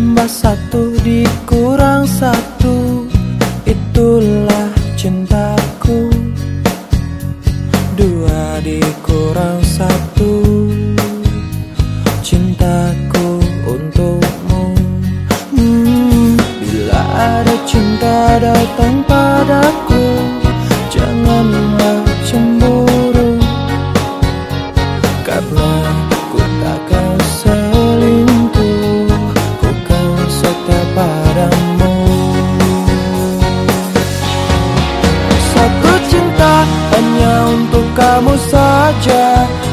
Tambah satu dikurang satu. Itulah cintaku. Dua dikurang satu. Cintaku untukmu. Hmm, Bila ada cinta datang padaku Janganlah cemburu. Karena ku takkan Satu cinta hanya untuk kamu saja.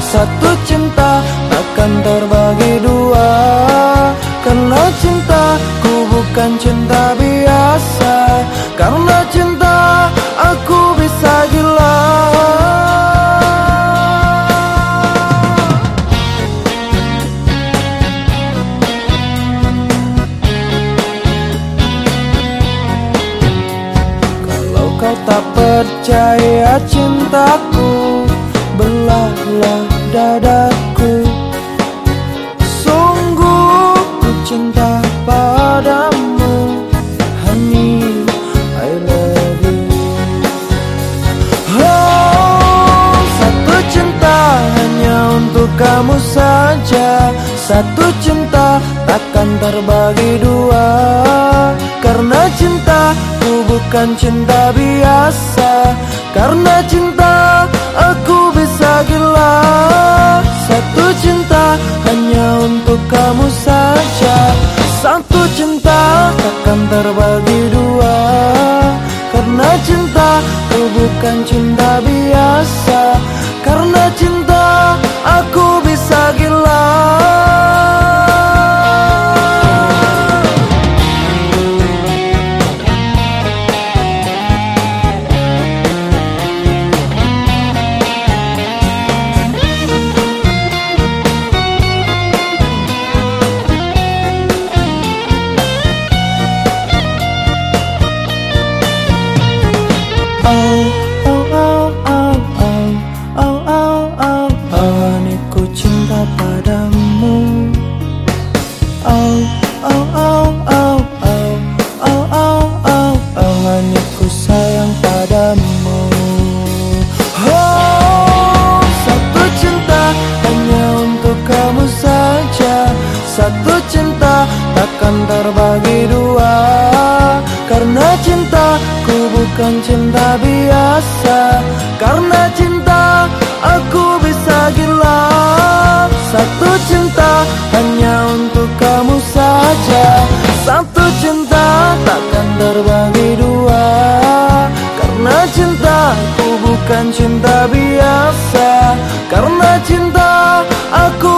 Satu cinta akan terbagi dua. Karena cintaku bukan cinta biasa. Karena cinta tak percaya cintaku Belahlah dadaku. Sungguh ku cinta padamu Honey, I love you. Oh, satu cinta hanya untuk kamu saja. Satu cinta takkan terbagi dua Karena cintaku bukan cinta biasa. Karena cinta aku bisa gila Satu cinta hanya untuk kamu saja. Satu cinta takkan terbagi dua. Karena cinta aku bukan cinta biasa. Karena cinta aku bisa gila satu bukan cinta biasa. Karena cinta aku bisa gila Satu cinta hanya untuk kamu saja. Satu cinta takkan terbagi dua. Karena cintaku bukan cinta biasa. Karena cinta aku